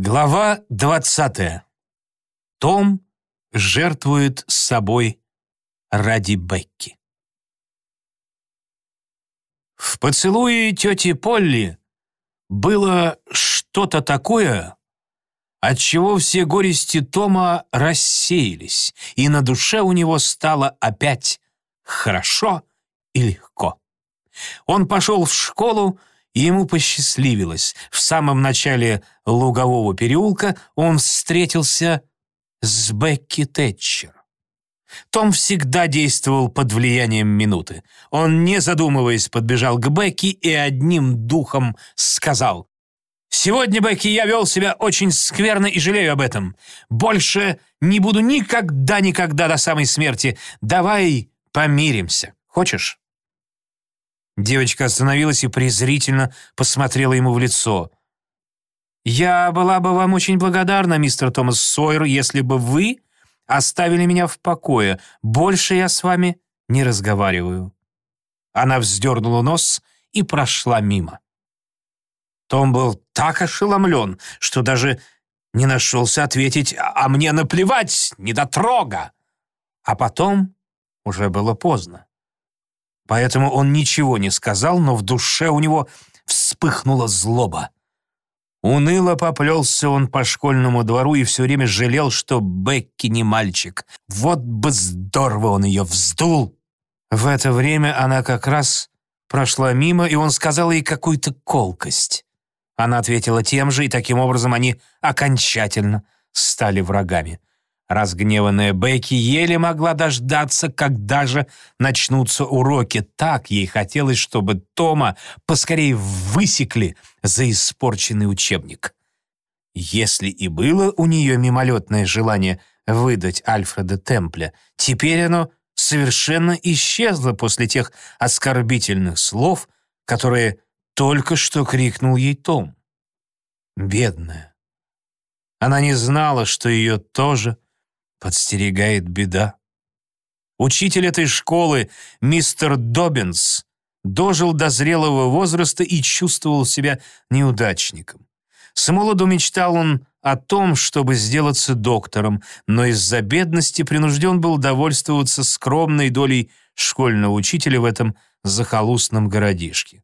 Глава 20. Том жертвует собой ради Бекки. В поцелуе тети Полли было что-то такое, от чего все горести Тома рассеялись, и на душе у него стало опять хорошо и легко. Он пошел в школу, и ему посчастливилось. В самом начале Лугового переулка он встретился с Бекки Тэтчер. Том всегда действовал под влиянием минуты. Он, не задумываясь, подбежал к Бекки и одним духом сказал «Сегодня, Бекки, я вел себя очень скверно и жалею об этом. Больше не буду никогда-никогда до самой смерти. Давай помиримся. Хочешь?» Девочка остановилась и презрительно посмотрела ему в лицо. «Я была бы вам очень благодарна, мистер Томас Сойер, если бы вы оставили меня в покое. Больше я с вами не разговариваю». Она вздернула нос и прошла мимо. Том был так ошеломлен, что даже не нашелся ответить «А мне наплевать, недотрога!» А потом уже было поздно. Поэтому он ничего не сказал, но в душе у него вспыхнула злоба. Уныло поплелся он по школьному двору и все время жалел, что Бекки не мальчик. Вот бы здорово он ее вздул! В это время она как раз прошла мимо, и он сказал ей какую-то колкость. Она ответила тем же, и таким образом они окончательно стали врагами. Разгневанная Бекки еле могла дождаться, когда же начнутся уроки. Так ей хотелось, чтобы Тома поскорее высекли за испорченный учебник. Если и было у нее мимолетное желание выдать Альфреда Темпля, теперь оно совершенно исчезло после тех оскорбительных слов, которые только что крикнул ей Том. Бедная. Она не знала, что ее тоже подстерегает беда. Учитель этой школы, мистер Добинс, дожил до зрелого возраста и чувствовал себя неудачником. С молоду мечтал он о том, чтобы сделаться доктором, но из-за бедности принужден был довольствоваться скромной долей школьного учителя в этом захолустном городишке.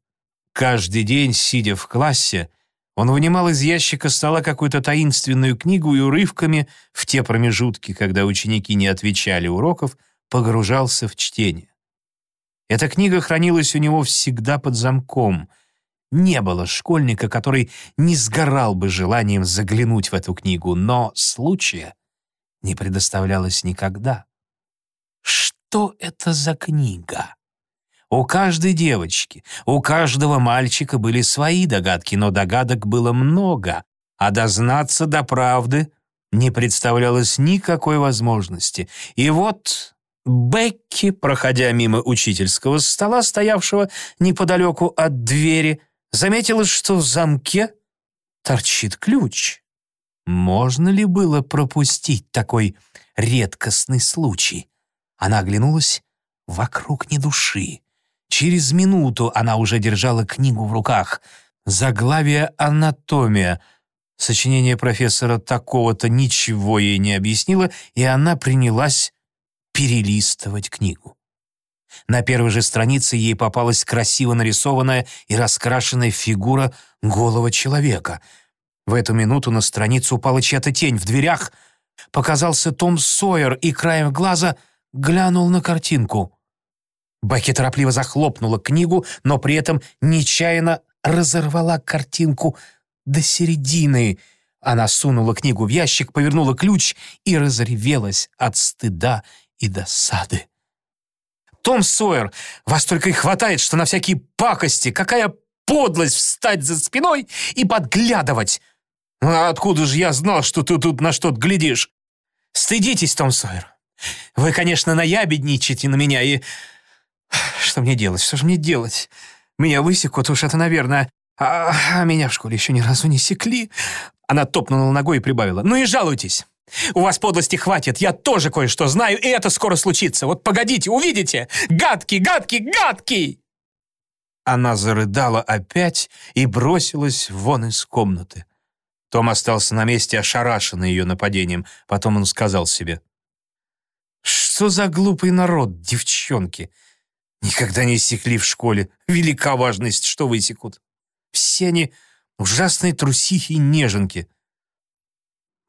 Каждый день, сидя в классе, он вынимал из ящика стола какую-то таинственную книгу и урывками в те промежутки, когда ученики не отвечали уроков, погружался в чтение. Эта книга хранилась у него всегда под замком. Не было школьника, который не сгорал бы желанием заглянуть в эту книгу, но случая не предоставлялось никогда. Что это за книга? У каждой девочки, у каждого мальчика были свои догадки, но догадок было много, а дознаться до правды не представлялось никакой возможности. И вот Бекки, проходя мимо учительского стола, стоявшего неподалеку от двери, заметила, что в замке торчит ключ. Можно ли было пропустить такой редкостный случай? Она оглянулась, вокруг ни души. Через минуту она уже держала книгу в руках. Заглавие «Анатомия». Сочинение профессора такого-то ничего ей не объяснило, и она принялась перелистывать книгу. На первой же странице ей попалась красиво нарисованная и раскрашенная фигура голого человека. В эту минуту на страницу упала чья-то тень. В дверях показался Том Сойер и краем глаза глянул на картинку. Бекки торопливо захлопнула книгу, но при этом нечаянно разорвала картинку до середины. Она сунула книгу в ящик, повернула ключ и разревелась от стыда и досады. «Том Сойер, вас только и хватает, что на всякие пакости! Какая подлость встать за спиной и подглядывать! А откуда же я знал, что ты тут на что-то глядишь? Стыдитесь, Том Сойер! Вы, конечно, наябедничаете на меня и что мне делать? Что же мне делать? Меня высекут, уж это, наверное. А, а меня в школе еще ни разу не секли. Она топнула ногой и прибавила. Ну и жалуйтесь. У вас подлости хватит, я тоже кое-что знаю, и это скоро случится. Вот погодите, увидите. Гадкий, гадкий, гадкий!» Она зарыдала опять и бросилась вон из комнаты. Том остался на месте, ошарашенный ее нападением. Потом он сказал себе. «Что за глупый народ, девчонки? Никогда не иссекли в школе. Велика важность, что высекут. Все они ужасные трусихи и неженки.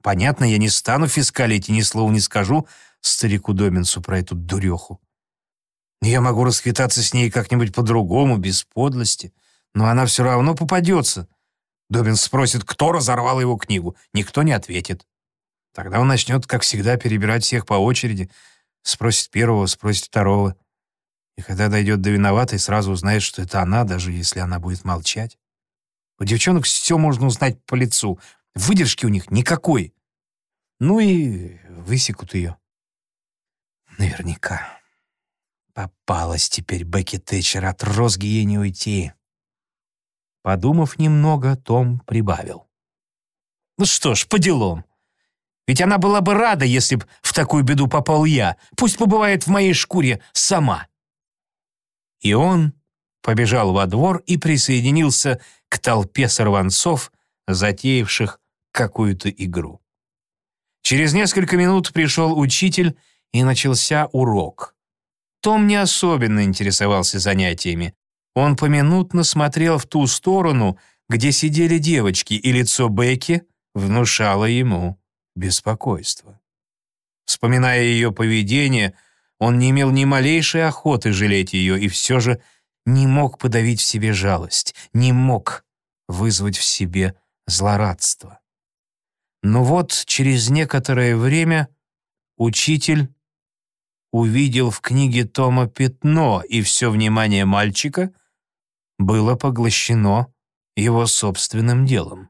Понятно, я не стану фискалить и ни слова не скажу старику Доминсу про эту дуреху. Я могу расквитаться с ней как-нибудь по-другому, без подлости, но она все равно попадется. Добинс спросит, кто разорвал его книгу. Никто не ответит. Тогда он начнет, как всегда, перебирать всех по очереди. Спросит первого, спросит второго. И когда дойдет до виноватой, сразу узнает, что это она, даже если она будет молчать. У девчонок все можно узнать по лицу. Выдержки у них никакой. Ну и высекут ее. Наверняка. Попалась теперь Бекки Тэтчер, от розги ей не уйти. Подумав немного, Том прибавил. «Ну что ж, по делам. Ведь она была бы рада, если б в такую беду попал я. Пусть побывает в моей шкуре сама». И он побежал во двор и присоединился к толпе сорванцов, затеявших какую-то игру. Через несколько минут пришел учитель, и начался урок. Том не особенно интересовался занятиями. Он поминутно смотрел в ту сторону, где сидели девочки, и лицо Бекки внушало ему беспокойство. Вспоминая ее поведение, он не имел ни малейшей охоты жалеть ее и все же не мог подавить в себе жалость, не мог вызвать в себе злорадство. Но вот через некоторое время учитель увидел в книге Тома пятно, и все внимание мальчика — было поглощено его собственным делом.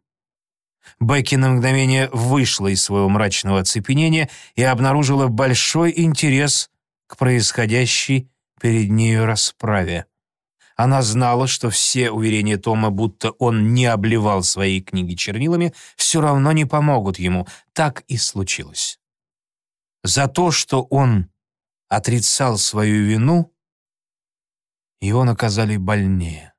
Бекки на мгновение вышла из своего мрачного оцепенения и обнаружила большой интерес к происходящей перед нею расправе. Она знала, что все уверения Тома, будто он не обливал свои книги чернилами, все равно не помогут ему. Так и случилось. За то, что он отрицал свою вину, его наказали больнее.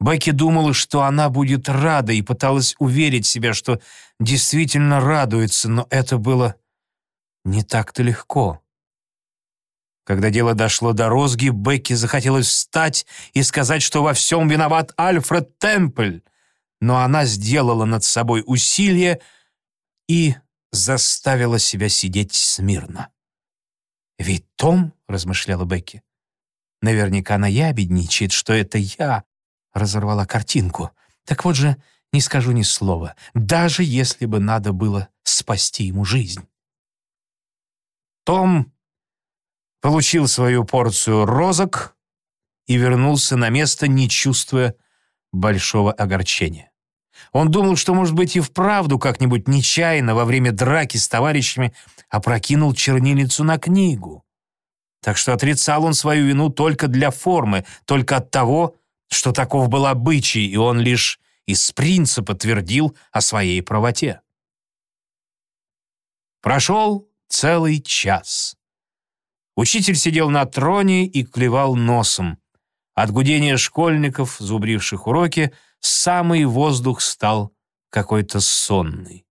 Бекки думала, что она будет рада и пыталась уверить себя, что действительно радуется, но это было не так-то легко. Когда дело дошло до розги, Бекки захотелось встать и сказать, что во всем виноват Альфред Темпль, но она сделала над собой усилие и заставила себя сидеть смирно. «Ведь Том, — размышляла Бекки, — наверняка наябедничает, что это я разорвала картинку. Так вот же, не скажу ни слова, даже если бы надо было спасти ему жизнь. Том получил свою порцию розок и вернулся на место, не чувствуя большого огорчения. Он думал, что, может быть, и вправду как-нибудь нечаянно во время драки с товарищами опрокинул чернильницу на книгу. Так что отрицал он свою вину только для формы, только от того, что таков был обычай, и он лишь из принципа твердил о своей правоте. Прошел целый час. Учитель сидел на троне и клевал носом. От гудения школьников, зубривших уроки, самый воздух стал какой-то сонный.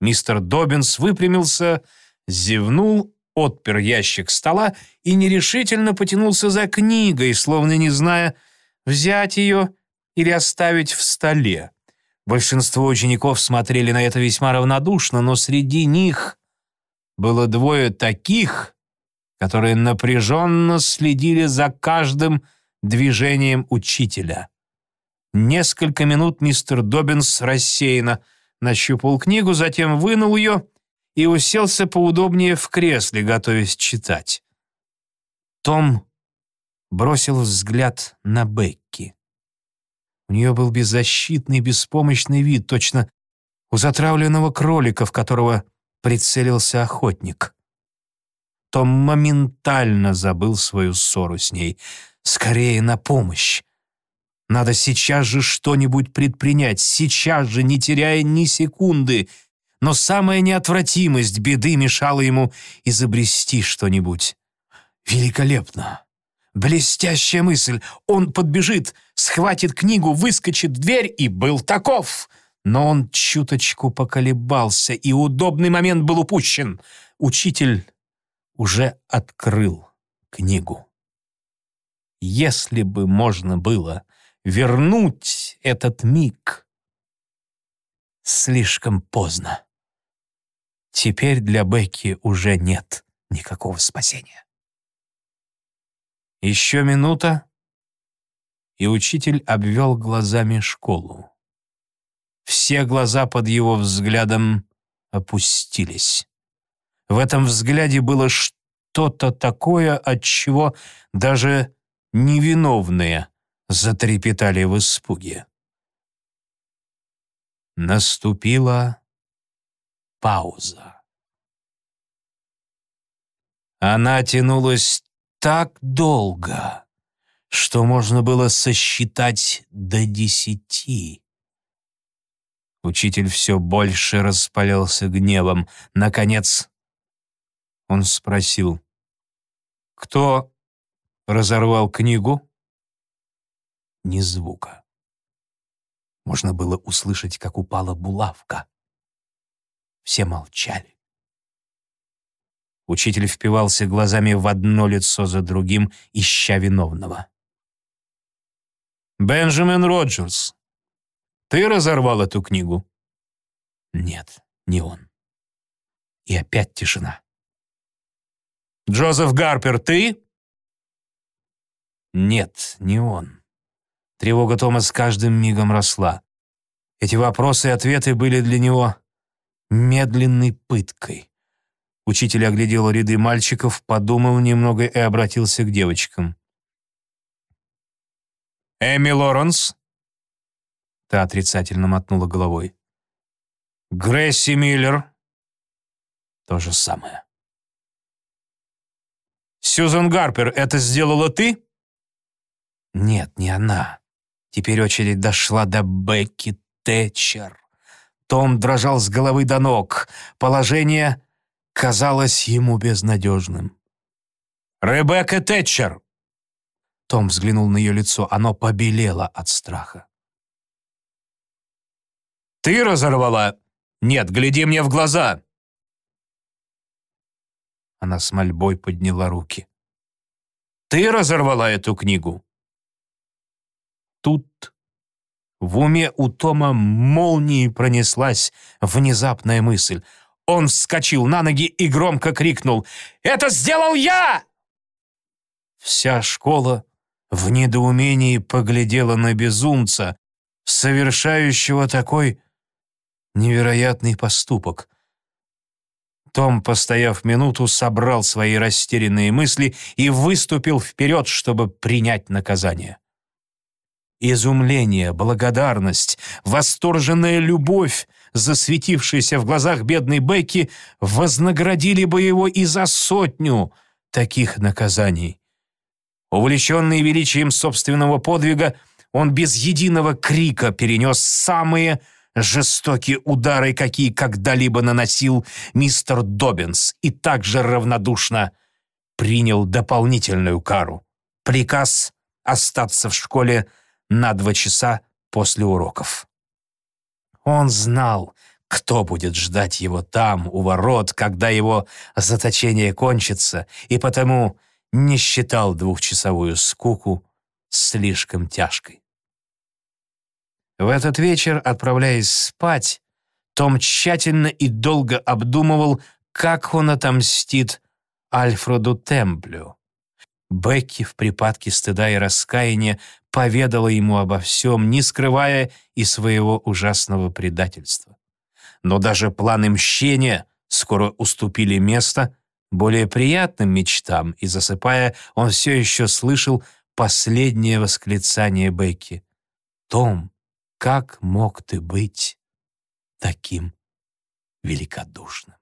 Мистер Добинс выпрямился, зевнул, отпер ящик стола и нерешительно потянулся за книгой, словно не зная, взять ее или оставить в столе. Большинство учеников смотрели на это весьма равнодушно, но среди них было двое таких, которые напряженно следили за каждым движением учителя. Несколько минут мистер Добинс рассеянно нащупал книгу, затем вынул ее и уселся поудобнее в кресле, готовясь читать. Том бросил взгляд на Бекки. У нее был беззащитный, беспомощный вид, точно у затравленного кролика, в которого прицелился охотник. Том моментально забыл свою ссору с ней. Скорее на помощь. Надо сейчас же что-нибудь предпринять, сейчас же, не теряя ни секунды. Но самая неотвратимость беды мешала ему изобрести что-нибудь. Великолепно! Блестящая мысль. Он подбежит, схватит книгу, выскочит в дверь и был таков. Но он чуточку поколебался, и удобный момент был упущен. Учитель уже открыл книгу. Если бы можно было вернуть этот миг, слишком поздно. Теперь для Бекки уже нет никакого спасения. Еще минута, и учитель обвел глазами школу. Все глаза под его взглядом опустились. В этом взгляде было что-то такое, от чего даже невиновные затрепетали в испуге. Наступила пауза. Она тянулась так долго, что можно было сосчитать до десяти. Учитель все больше распалялся гневом. Наконец он спросил, «Кто разорвал книгу?» Ни звука. Можно было услышать, как упала булавка. Все молчали. Учитель впивался глазами в одно лицо за другим, ища виновного. «Бенджамин Роджерс, ты разорвал эту книгу?» «Нет, не он». И опять тишина. «Джозеф Гарпер, ты?» «Нет, не он». Тревога Тома с каждым мигом росла. Эти вопросы и ответы были для него медленной пыткой. Учитель оглядел ряды мальчиков, подумал немного и обратился к девочкам. «Эми Лоренс?» Та отрицательно мотнула головой. «Гресси Миллер?» То же самое. «Сьюзан Гарпер, это сделала ты?» «Нет, не она. Теперь очередь дошла до Бекки Тэтчер. Том дрожал с головы до ног. Положение казалось ему безнадежным. «Ребекка Тэтчер!» Том взглянул на ее лицо. Оно побелело от страха. «Ты разорвала?» «Нет, гляди мне в глаза!» Она с мольбой подняла руки. «Ты разорвала эту книгу?» Тут в уме у Тома молнией пронеслась внезапная мысль. Он вскочил на ноги и громко крикнул «Это сделал я!» Вся школа в недоумении поглядела на безумца, совершающего такой невероятный поступок. Том, постояв минуту, собрал свои растерянные мысли и выступил вперед, чтобы принять наказание. Изумление, благодарность, восторженная любовь, засветившаяся в глазах бедной Бекки, вознаградили бы его и за сотню таких наказаний. Увлеченный величием собственного подвига, он без единого крика перенес самые жестокие удары, какие когда-либо наносил мистер Добинс, и также равнодушно принял дополнительную кару. Приказ остаться в школе – на два часа после уроков. Он знал, кто будет ждать его там, у ворот, когда его заточение кончится, и потому не считал двухчасовую скуку слишком тяжкой. В этот вечер, отправляясь спать, том тщательно и долго обдумывал, как он отомстит Альфреду Темплю. Бекки в припадке стыда и раскаяния поведала ему обо всем, не скрывая и своего ужасного предательства. Но даже планы мщения скоро уступили место более приятным мечтам, и, засыпая, он все еще слышал последнее восклицание Бекки. «Том, как мог ты быть таким великодушным?»